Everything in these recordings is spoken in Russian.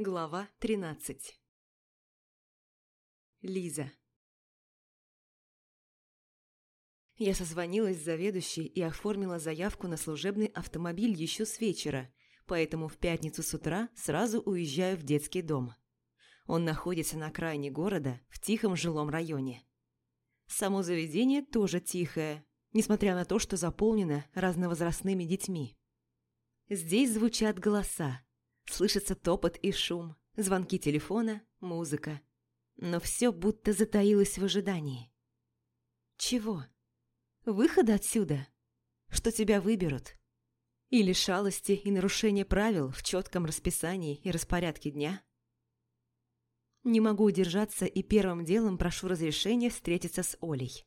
Глава 13 Лиза Я созвонилась с заведующей и оформила заявку на служебный автомобиль еще с вечера, поэтому в пятницу с утра сразу уезжаю в детский дом. Он находится на окраине города, в тихом жилом районе. Само заведение тоже тихое, несмотря на то, что заполнено разновозрастными детьми. Здесь звучат голоса, слышится топот и шум, звонки телефона, музыка. Но все будто затаилось в ожидании. Чего? Выхода отсюда? Что тебя выберут? Или шалости и нарушение правил в четком расписании и распорядке дня? Не могу удержаться и первым делом прошу разрешения встретиться с Олей.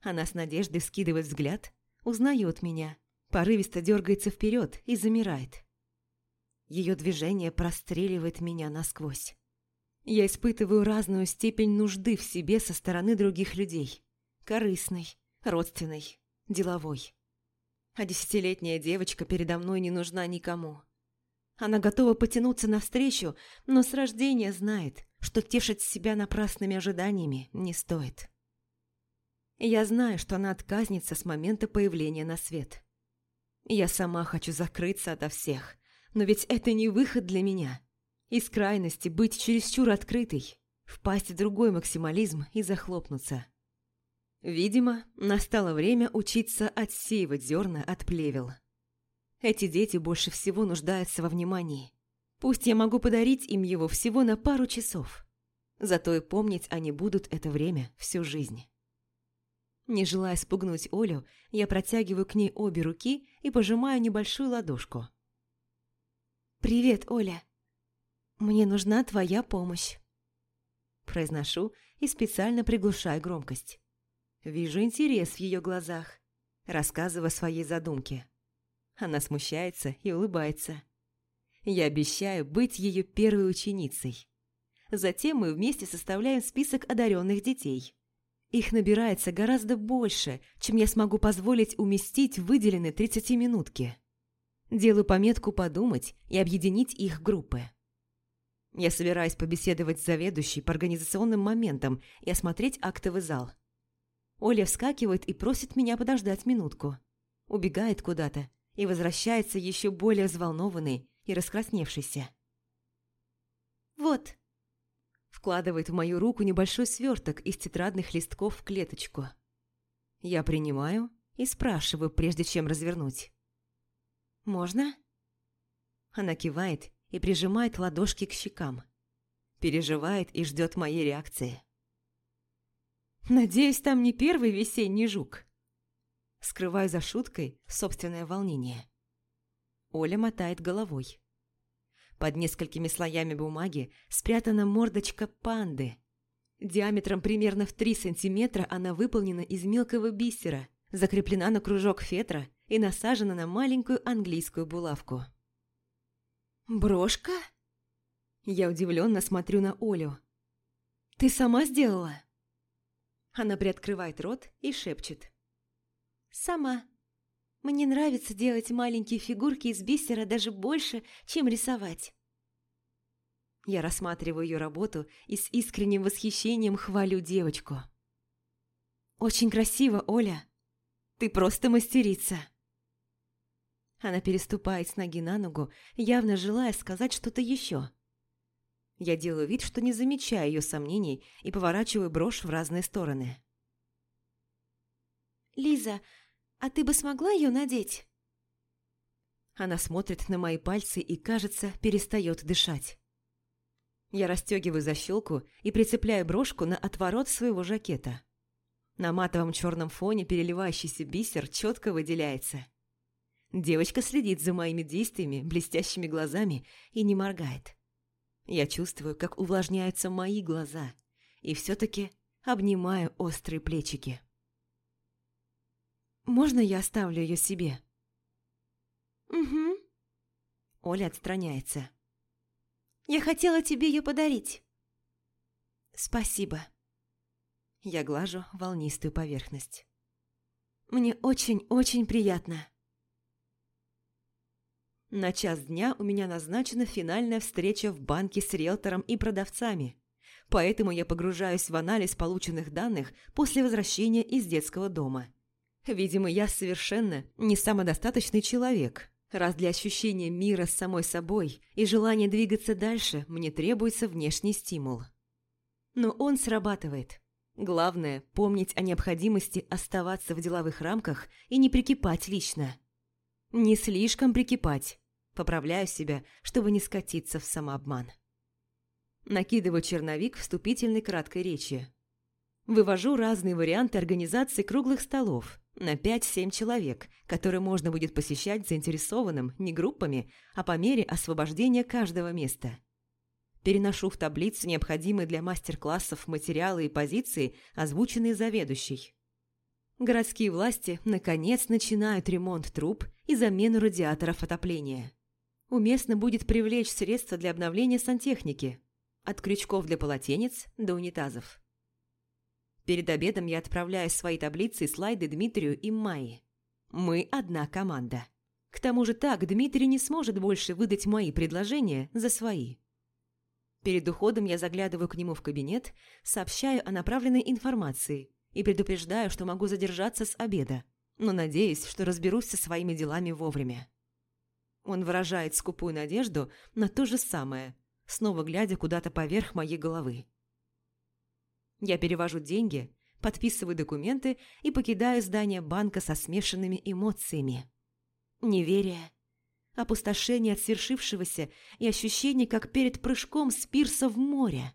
Она с надеждой вскидывает взгляд, узнает меня, порывисто дергается вперед и замирает. Ее движение простреливает меня насквозь. Я испытываю разную степень нужды в себе со стороны других людей. Корыстной, родственной, деловой. А десятилетняя девочка передо мной не нужна никому. Она готова потянуться навстречу, но с рождения знает, что тешить себя напрасными ожиданиями не стоит. Я знаю, что она отказница с момента появления на свет. Я сама хочу закрыться ото всех, но ведь это не выход для меня. Из крайности быть чересчур открытой, впасть в другой максимализм и захлопнуться. Видимо, настало время учиться отсеивать зерна от плевел. Эти дети больше всего нуждаются во внимании. Пусть я могу подарить им его всего на пару часов. Зато и помнить они будут это время всю жизнь. Не желая спугнуть Олю, я протягиваю к ней обе руки и пожимаю небольшую ладошку. «Привет, Оля. Мне нужна твоя помощь». Произношу и специально приглушаю громкость. Вижу интерес в ее глазах, рассказывая о своей задумке. Она смущается и улыбается. Я обещаю быть ее первой ученицей. Затем мы вместе составляем список одаренных детей – их набирается гораздо больше, чем я смогу позволить уместить в выделенные 30-минутки. Делаю пометку «подумать» и объединить их группы. Я собираюсь побеседовать с заведующей по организационным моментам и осмотреть актовый зал. Оля вскакивает и просит меня подождать минутку. Убегает куда-то и возвращается еще более взволнованный и раскрасневшийся. «Вот», вкладывает в мою руку небольшой сверток из тетрадных листков в клеточку. Я принимаю и спрашиваю, прежде чем развернуть. «Можно?» Она кивает и прижимает ладошки к щекам. Переживает и ждет моей реакции. «Надеюсь, там не первый весенний жук?» Скрываю за шуткой собственное волнение. Оля мотает головой. Под несколькими слоями бумаги спрятана мордочка панды. Диаметром примерно в 3 сантиметра она выполнена из мелкого бисера, закреплена на кружок фетра и насажена на маленькую английскую булавку. «Брошка?» Я удивленно смотрю на Олю. «Ты сама сделала?» Она приоткрывает рот и шепчет. «Сама». Мне нравится делать маленькие фигурки из бисера даже больше, чем рисовать. Я рассматриваю ее работу и с искренним восхищением хвалю девочку. «Очень красиво, Оля. Ты просто мастерица». Она переступает с ноги на ногу, явно желая сказать что-то еще. Я делаю вид, что не замечаю ее сомнений и поворачиваю брошь в разные стороны. «Лиза, «А ты бы смогла ее надеть?» Она смотрит на мои пальцы и, кажется, перестает дышать. Я расстегиваю защелку и прицепляю брошку на отворот своего жакета. На матовом черном фоне переливающийся бисер четко выделяется. Девочка следит за моими действиями блестящими глазами и не моргает. Я чувствую, как увлажняются мои глаза, и все-таки обнимаю острые плечики. Можно я оставлю ее себе?» «Угу». Оля отстраняется. «Я хотела тебе ее подарить». «Спасибо». Я глажу волнистую поверхность. «Мне очень-очень приятно». На час дня у меня назначена финальная встреча в банке с риэлтором и продавцами, поэтому я погружаюсь в анализ полученных данных после возвращения из детского дома. Видимо, я совершенно не самодостаточный человек, раз для ощущения мира с самой собой и желания двигаться дальше мне требуется внешний стимул. Но он срабатывает. Главное – помнить о необходимости оставаться в деловых рамках и не прикипать лично. Не слишком прикипать. Поправляю себя, чтобы не скатиться в самообман. Накидываю черновик вступительной краткой речи. Вывожу разные варианты организации круглых столов на 5-7 человек, которые можно будет посещать заинтересованным не группами, а по мере освобождения каждого места – Переношу в таблицу необходимые для мастер-классов материалы и позиции, озвученные заведующей. Городские власти, наконец, начинают ремонт труб и замену радиаторов отопления. Уместно будет привлечь средства для обновления сантехники, от крючков для полотенец до унитазов. Перед обедом я отправляю свои таблицы и слайды Дмитрию и Майе. Мы одна команда. К тому же так Дмитрий не сможет больше выдать мои предложения за свои. Перед уходом я заглядываю к нему в кабинет, сообщаю о направленной информации и предупреждаю, что могу задержаться с обеда, но надеюсь, что разберусь со своими делами вовремя. Он выражает скупую надежду на то же самое, снова глядя куда-то поверх моей головы. Я перевожу деньги, подписываю документы и покидаю здание банка со смешанными эмоциями. Неверие, опустошение от свершившегося и ощущение, как перед прыжком с пирса в море,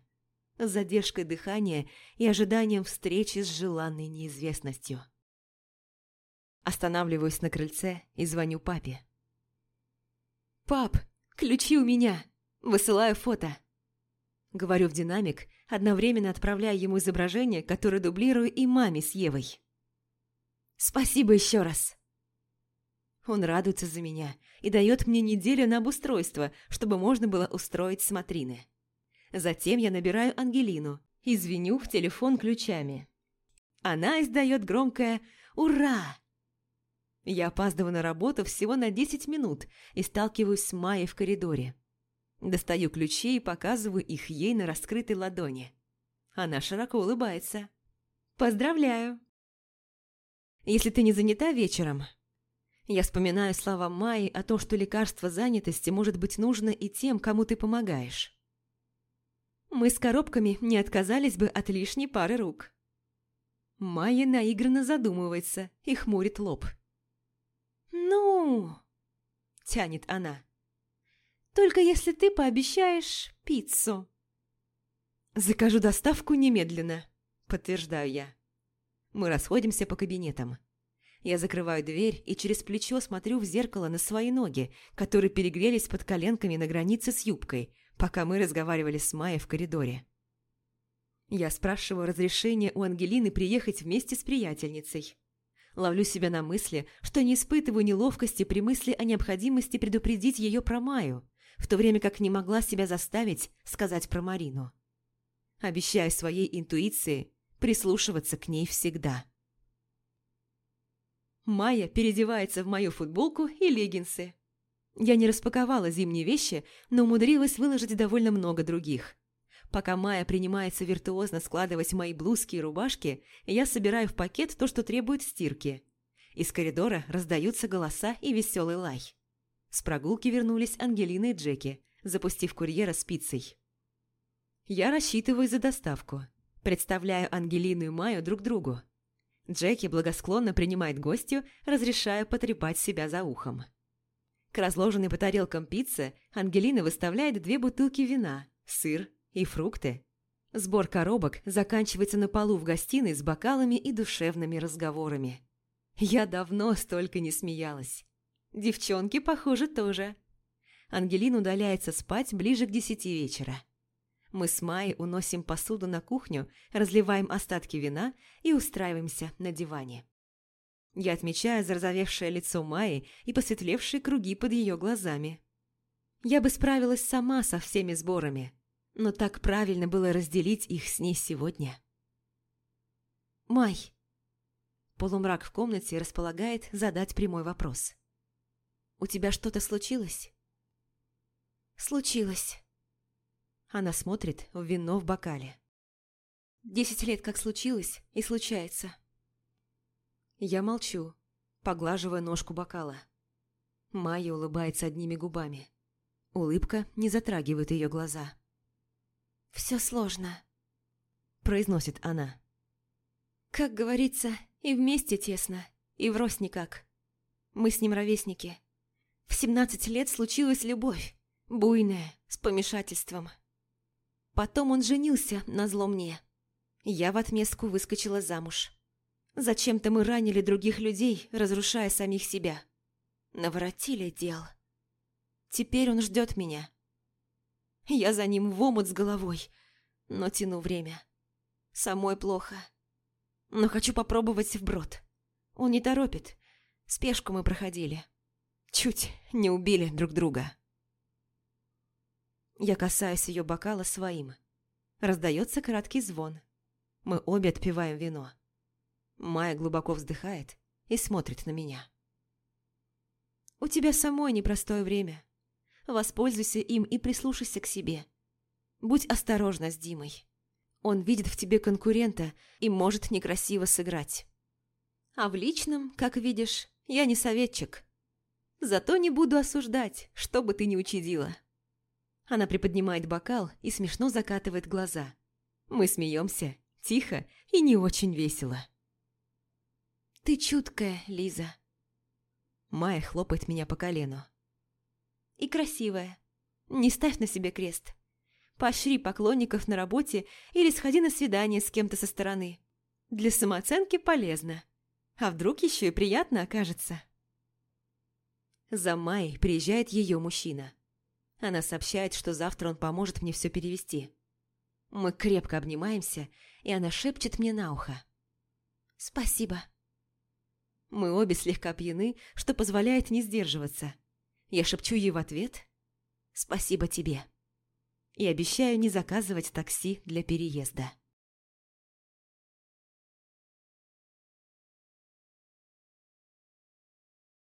с задержкой дыхания и ожиданием встречи с желанной неизвестностью. Останавливаюсь на крыльце и звоню папе. «Пап, ключи у меня! Высылаю фото!» Говорю в динамик, одновременно отправляя ему изображение, которое дублирую и маме с Евой. «Спасибо еще раз!» Он радуется за меня и дает мне неделю на обустройство, чтобы можно было устроить смотрины. Затем я набираю Ангелину и звеню в телефон ключами. Она издает громкое «Ура!». Я опаздываю на работу всего на 10 минут и сталкиваюсь с Майей в коридоре. Достаю ключи и показываю их ей на раскрытой ладони. Она широко улыбается. «Поздравляю!» «Если ты не занята вечером, я вспоминаю слова Майи о том, что лекарство занятости может быть нужно и тем, кому ты помогаешь. Мы с коробками не отказались бы от лишней пары рук. Майя наигранно задумывается и хмурит лоб. «Ну...» – тянет она. «Только если ты пообещаешь пиццу». «Закажу доставку немедленно», – подтверждаю я. Мы расходимся по кабинетам. Я закрываю дверь и через плечо смотрю в зеркало на свои ноги, которые перегрелись под коленками на границе с юбкой, пока мы разговаривали с Майей в коридоре. Я спрашиваю разрешения у Ангелины приехать вместе с приятельницей. Ловлю себя на мысли, что не испытываю неловкости при мысли о необходимости предупредить ее про Майю, в то время как не могла себя заставить сказать про Марину. Обещаю своей интуиции прислушиваться к ней всегда. Майя переодевается в мою футболку и леггинсы. Я не распаковала зимние вещи, но умудрилась выложить довольно много других. Пока Майя принимается виртуозно складывать мои блузки и рубашки, я собираю в пакет то, что требует стирки. Из коридора раздаются голоса и веселый лай. С прогулки вернулись Ангелина и Джеки, запустив курьера с пиццей. Я рассчитываю за доставку. Представляю Ангелину и Майю друг другу. Джеки благосклонно принимает гостью, разрешая потрепать себя за ухом. К разложенной по тарелкам пицце Ангелина выставляет две бутылки вина, сыр и фрукты. Сбор коробок заканчивается на полу в гостиной с бокалами и душевными разговорами. Я давно столько не смеялась. Девчонки, похоже, тоже. Ангелина удаляется спать ближе к десяти вечера. Мы с Майей уносим посуду на кухню, разливаем остатки вина и устраиваемся на диване. Я отмечаю зарозовевшее лицо Майи и посветлевшие круги под ее глазами. Я бы справилась сама со всеми сборами, но так правильно было разделить их с ней сегодня. Май. Полумрак в комнате располагает задать прямой вопрос. у тебя что-то случилось?» «Случилось». Она смотрит в вино в бокале. «Десять лет как случилось и случается». Я молчу, поглаживая ножку бокала. Майя улыбается одними губами. Улыбка не затрагивает ее глаза. «Все сложно», – произносит она. «Как говорится, и вместе тесно, и врозь никак. Мы с ним ровесники. В семнадцать лет случилась любовь, буйная, с помешательством. Потом он женился на зло мне. Я в отместку выскочила замуж. Зачем-то мы ранили других людей, разрушая самих себя. Наворотили дел. Теперь он ждет меня. Я за ним в омут с головой, но тяну время. Самой плохо. Но хочу попробовать вброд. Он не торопит. Спешку мы проходили. Чуть не убили друг друга. Я касаюсь ее бокала своим. Раздается краткий звон. Мы обе отпиваем вино. Майя глубоко вздыхает и смотрит на меня. «У тебя самой непростое время. Воспользуйся им и прислушайся к себе. Будь осторожна с Димой. Он видит в тебе конкурента и может некрасиво сыграть. А в личном, как видишь, я не советчик. Зато не буду осуждать, что бы ты ни учудила». Она приподнимает бокал и смешно закатывает глаза. Мы смеемся, тихо и не очень весело. «Ты чуткая, Лиза». Майя хлопает меня по колену. «И красивая. Не ставь на себе крест. Поощри поклонников на работе или сходи на свидание с кем-то со стороны. Для самооценки полезно. А вдруг еще и приятно окажется?» За Майей приезжает ее мужчина. Она сообщает, что завтра он поможет мне все перевести. Мы крепко обнимаемся, и она шепчет мне на ухо. «Спасибо». Мы обе слегка пьяны, что позволяет не сдерживаться. Я шепчу ей в ответ «Спасибо тебе» и обещаю не заказывать такси для переезда.